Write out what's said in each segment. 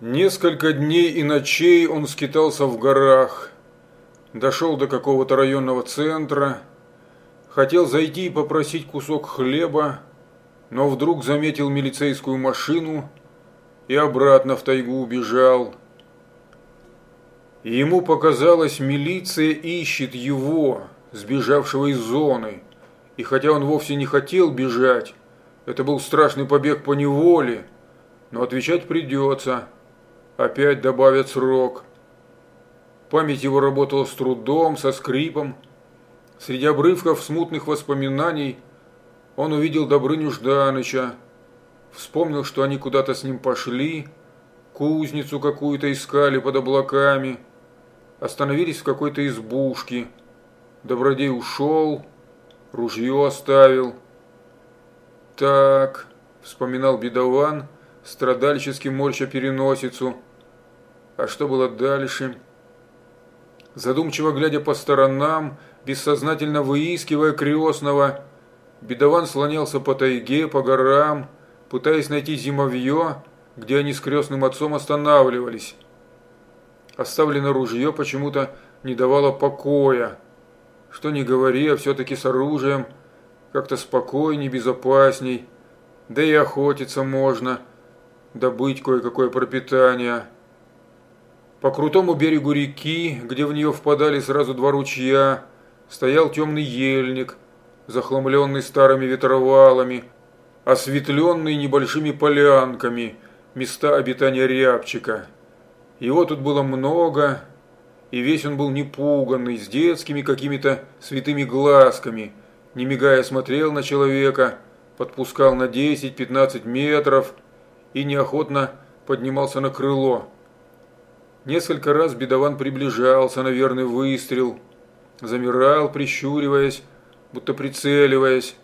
Несколько дней и ночей он скитался в горах, дошел до какого-то районного центра, хотел зайти и попросить кусок хлеба, но вдруг заметил милицейскую машину и обратно в тайгу убежал. Ему показалось, милиция ищет его, сбежавшего из зоны, и хотя он вовсе не хотел бежать, это был страшный побег по неволе, но отвечать придется – Опять добавят срок. Память его работала с трудом, со скрипом. Среди обрывков смутных воспоминаний он увидел Добрыню Жданыча, вспомнил, что они куда-то с ним пошли, кузницу какую-то искали под облаками, остановились в какой-то избушке. Добродей ушел, ружье оставил. Так, вспоминал бедован, страдальчески морща переносицу – а что было дальше? Задумчиво глядя по сторонам, бессознательно выискивая крестного, бедован слонялся по тайге, по горам, пытаясь найти зимовье, где они с крестным отцом останавливались. Оставленное ружье почему-то не давало покоя. Что ни говори, а все-таки с оружием как-то спокойней, безопасней. Да и охотиться можно, добыть кое-какое пропитание. По крутому берегу реки, где в нее впадали сразу два ручья, стоял темный ельник, захламленный старыми ветровалами, осветленный небольшими полянками, места обитания рябчика. Его тут было много, и весь он был непуганный, с детскими какими-то святыми глазками, не мигая смотрел на человека, подпускал на 10-15 метров и неохотно поднимался на крыло. Несколько раз бедован приближался на верный выстрел, замирал, прищуриваясь, будто прицеливаясь.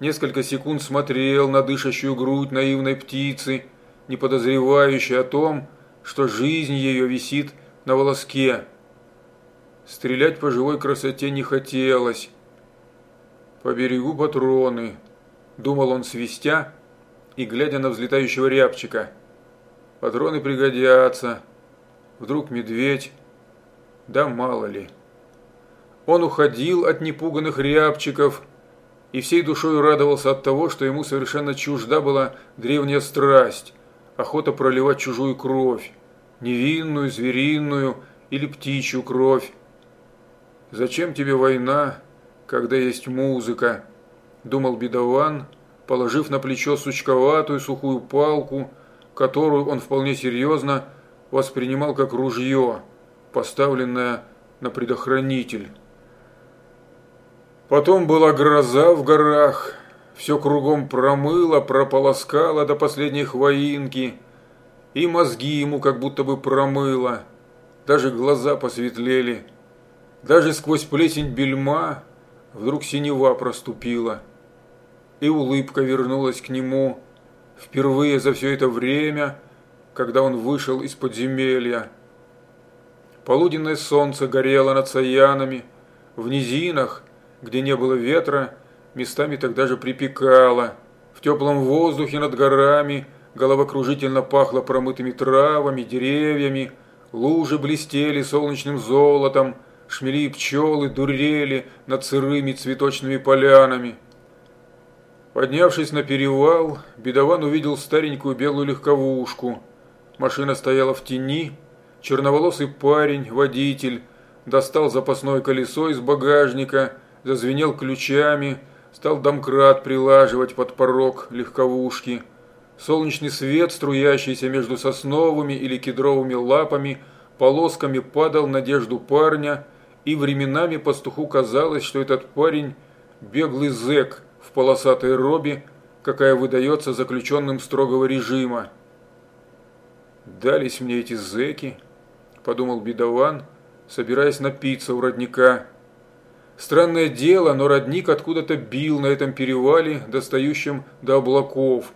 Несколько секунд смотрел на дышащую грудь наивной птицы, не подозревающей о том, что жизнь ее висит на волоске. Стрелять по живой красоте не хотелось. По берегу патроны, думал он свистя и глядя на взлетающего рябчика. Патроны пригодятся. Вдруг медведь? Да мало ли. Он уходил от непуганных рябчиков и всей душой радовался от того, что ему совершенно чужда была древняя страсть, охота проливать чужую кровь, невинную, звериную или птичью кровь. «Зачем тебе война, когда есть музыка?» – думал бедован, положив на плечо сучковатую сухую палку, которую он вполне серьезно – воспринимал как ружье, поставленное на предохранитель. Потом была гроза в горах, все кругом промыло, прополоскало до последней хвоинки, и мозги ему как будто бы промыло, даже глаза посветлели, даже сквозь плесень бельма вдруг синева проступила, и улыбка вернулась к нему, впервые за все это время – когда он вышел из подземелья. Полуденное солнце горело над Саянами, в низинах, где не было ветра, местами тогда же припекало. В теплом воздухе над горами головокружительно пахло промытыми травами, деревьями, лужи блестели солнечным золотом, шмели и пчелы дурели над сырыми цветочными полянами. Поднявшись на перевал, бедован увидел старенькую белую легковушку – Машина стояла в тени. Черноволосый парень, водитель, достал запасное колесо из багажника, зазвенел ключами, стал домкрат прилаживать под порог легковушки. Солнечный свет, струящийся между сосновыми или кедровыми лапами, полосками падал на одежду парня, и временами пастуху казалось, что этот парень – беглый зэк в полосатой робе, какая выдается заключенным строгого режима. «Дались мне эти зэки», – подумал бедован, собираясь напиться у родника. Странное дело, но родник откуда-то бил на этом перевале, достающем до облаков.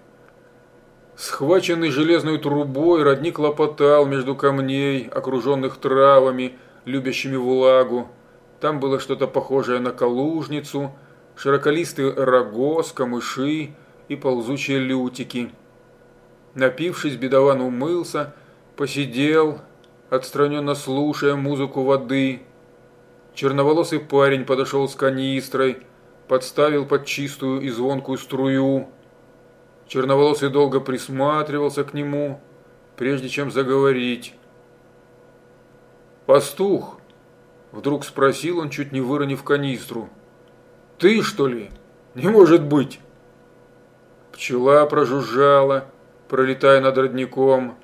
Схваченный железной трубой, родник лопотал между камней, окруженных травами, любящими влагу. Там было что-то похожее на калужницу, широколистый рогоз, камыши и ползучие лютики – Напившись, бедован умылся посидел, отстраненно слушая музыку воды. Черноволосый парень подошел с канистрой, подставил под чистую и звонкую струю. Черноволосый долго присматривался к нему, прежде чем заговорить. «Пастух!» – вдруг спросил он, чуть не выронив канистру. «Ты, что ли? Не может быть!» Пчела прожужжала, пролетая над родником.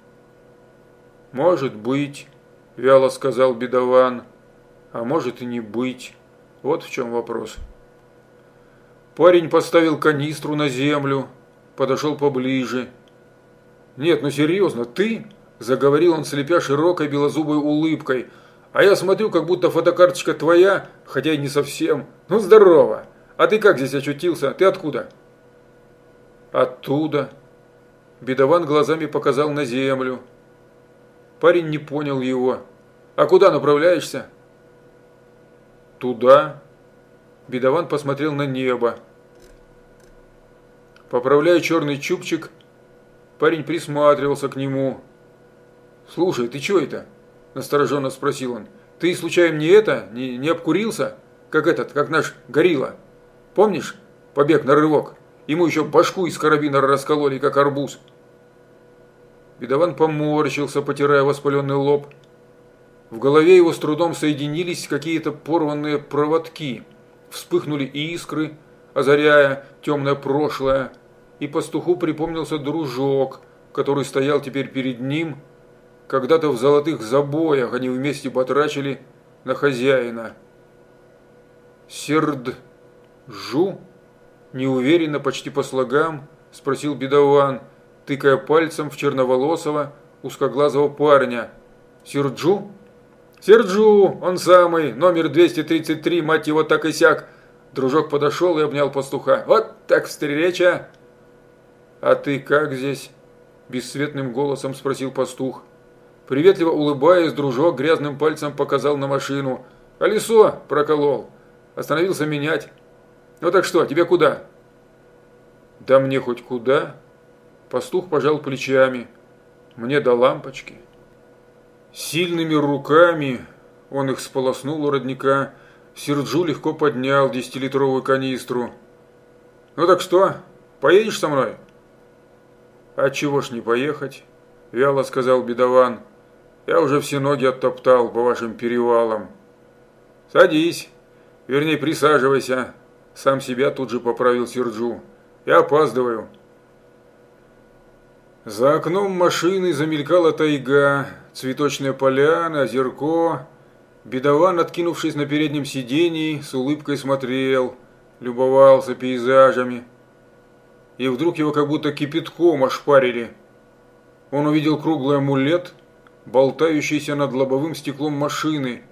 «Может быть», – вяло сказал бедован, – «а может и не быть. Вот в чем вопрос». Парень поставил канистру на землю, подошел поближе. «Нет, ну серьезно, ты?» – заговорил он, слепя широкой белозубой улыбкой. «А я смотрю, как будто фотокарточка твоя, хотя и не совсем. Ну, здорово! А ты как здесь очутился? Ты откуда?» «Оттуда». Бедован глазами показал на землю. Парень не понял его. «А куда направляешься?» «Туда». Бедован посмотрел на небо. Поправляя черный чубчик, парень присматривался к нему. «Слушай, ты что это?» – настороженно спросил он. «Ты случайно не это, не, не обкурился, как этот, как наш горилла? Помнишь побег на рывок?» Ему еще башку из карабина раскололи, как арбуз. Бедован поморщился, потирая воспаленный лоб. В голове его с трудом соединились какие-то порванные проводки. Вспыхнули искры, озаряя темное прошлое. И пастуху припомнился дружок, который стоял теперь перед ним. Когда-то в золотых забоях они вместе потрачили на хозяина. Серд Жу Неуверенно, почти по слогам, спросил бедован, тыкая пальцем в черноволосого, узкоглазого парня. «Серджу?» «Серджу! Он самый! Номер 233, мать его, так и сяк!» Дружок подошел и обнял пастуха. «Вот так встреча!» «А ты как здесь?» Бесцветным голосом спросил пастух. Приветливо улыбаясь, дружок грязным пальцем показал на машину. «Колесо проколол. Остановился менять. Ну так что, тебе куда? Да мне хоть куда. Пастух пожал плечами. Мне до лампочки. Сильными руками он их сполоснул у родника. Серджу легко поднял десятилитровую канистру. Ну так что, поедешь со мной? А чего ж не поехать? Вяло сказал бедован. Я уже все ноги оттоптал по вашим перевалам. Садись, вернее присаживайся, сам себя тут же поправил Серджу. «Я опаздываю». За окном машины замелькала тайга, цветочная поляна, озерко. Бедован, откинувшись на переднем сидении, с улыбкой смотрел, любовался пейзажами. И вдруг его как будто кипятком ошпарили. Он увидел круглый амулет, болтающийся над лобовым стеклом машины.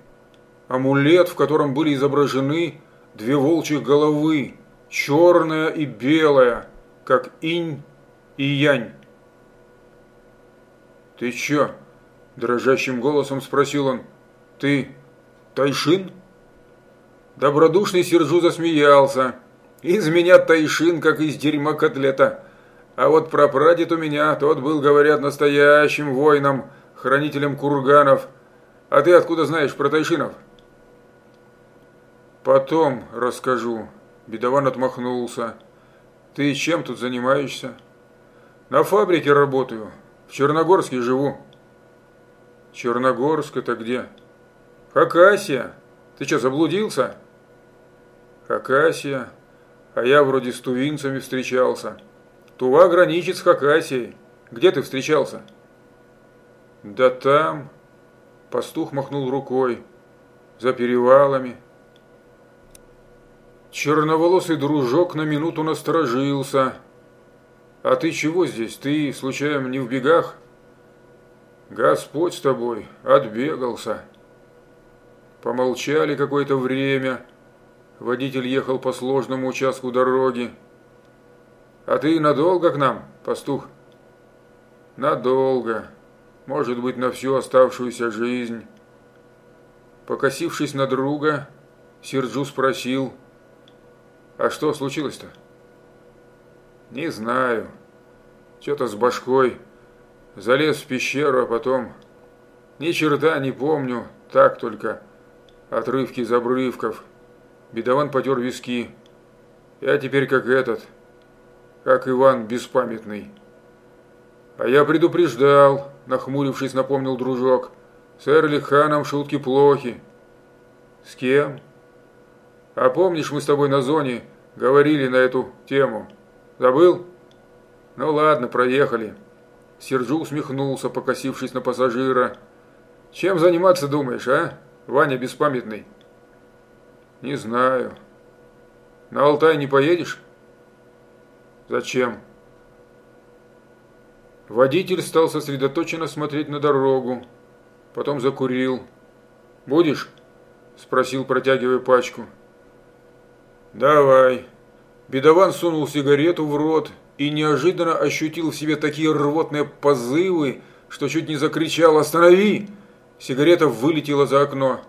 Амулет, в котором были изображены две волчьих головы, черная и белая, как инь и янь. «Ты чё?» – дрожащим голосом спросил он. «Ты Тайшин?» Добродушный Сержу засмеялся. «Из меня Тайшин, как из дерьма котлета. А вот прапрадед у меня, тот был, говорят, настоящим воином, хранителем курганов. А ты откуда знаешь про Тайшинов?» «Потом расскажу». Бедован отмахнулся. «Ты чем тут занимаешься?» «На фабрике работаю. В Черногорске живу». «Черногорск это где?» «Хакасия. Ты что, заблудился?» «Хакасия. А я вроде с тувинцами встречался. Тува граничит с Хакасией. Где ты встречался?» «Да там...» Пастух махнул рукой. «За перевалами». Черноволосый дружок на минуту насторожился. «А ты чего здесь? Ты, случайно, не в бегах?» «Господь с тобой, отбегался». Помолчали какое-то время. Водитель ехал по сложному участку дороги. «А ты надолго к нам, пастух?» «Надолго. Может быть, на всю оставшуюся жизнь». Покосившись на друга, Серджу спросил – а что случилось-то? Не знаю. Что-то с башкой. Залез в пещеру, а потом... Ни черта не помню, так только отрывки из обрывков. Бедован потер виски. Я теперь как этот, как Иван Беспамятный. А я предупреждал, нахмурившись, напомнил дружок. С Эрлиханом шутки плохи. С кем? А помнишь, мы с тобой на зоне говорили на эту тему? Забыл? Ну ладно, проехали. Серджу усмехнулся, покосившись на пассажира. Чем заниматься думаешь, а, Ваня беспамятный? Не знаю. На Алтай не поедешь? Зачем? Водитель стал сосредоточенно смотреть на дорогу. Потом закурил. «Будешь?» – спросил, протягивая пачку. «Давай». Бедован сунул сигарету в рот и неожиданно ощутил в себе такие рвотные позывы, что чуть не закричал «Останови!». Сигарета вылетела за окно.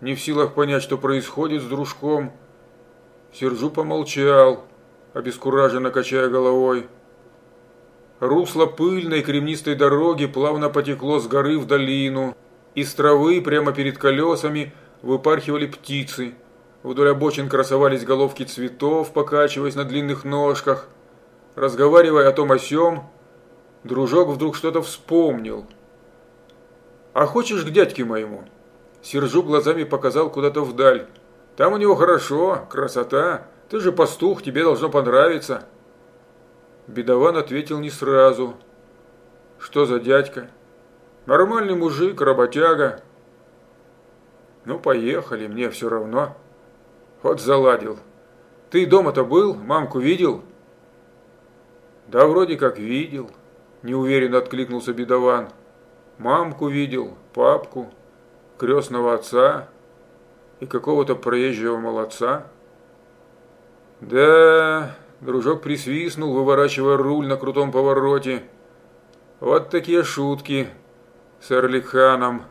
Не в силах понять, что происходит с дружком, Сержу помолчал, обескураженно качая головой. Русло пыльной кремнистой дороги плавно потекло с горы в долину. Из травы прямо перед колесами выпархивали птицы – Вдоль обочин красовались головки цветов, покачиваясь на длинных ножках. Разговаривая о том о сём, дружок вдруг что-то вспомнил. «А хочешь к дядьке моему?» Сержу глазами показал куда-то вдаль. «Там у него хорошо, красота. Ты же пастух, тебе должно понравиться». Бедован ответил не сразу. «Что за дядька?» «Нормальный мужик, работяга». «Ну, поехали, мне все равно». Вот заладил. Ты дома-то был? Мамку видел? Да вроде как видел. Неуверенно откликнулся бедован. Мамку видел, папку, крестного отца и какого-то проезжего молодца. Да, дружок присвистнул, выворачивая руль на крутом повороте. Вот такие шутки с Эрлиханом.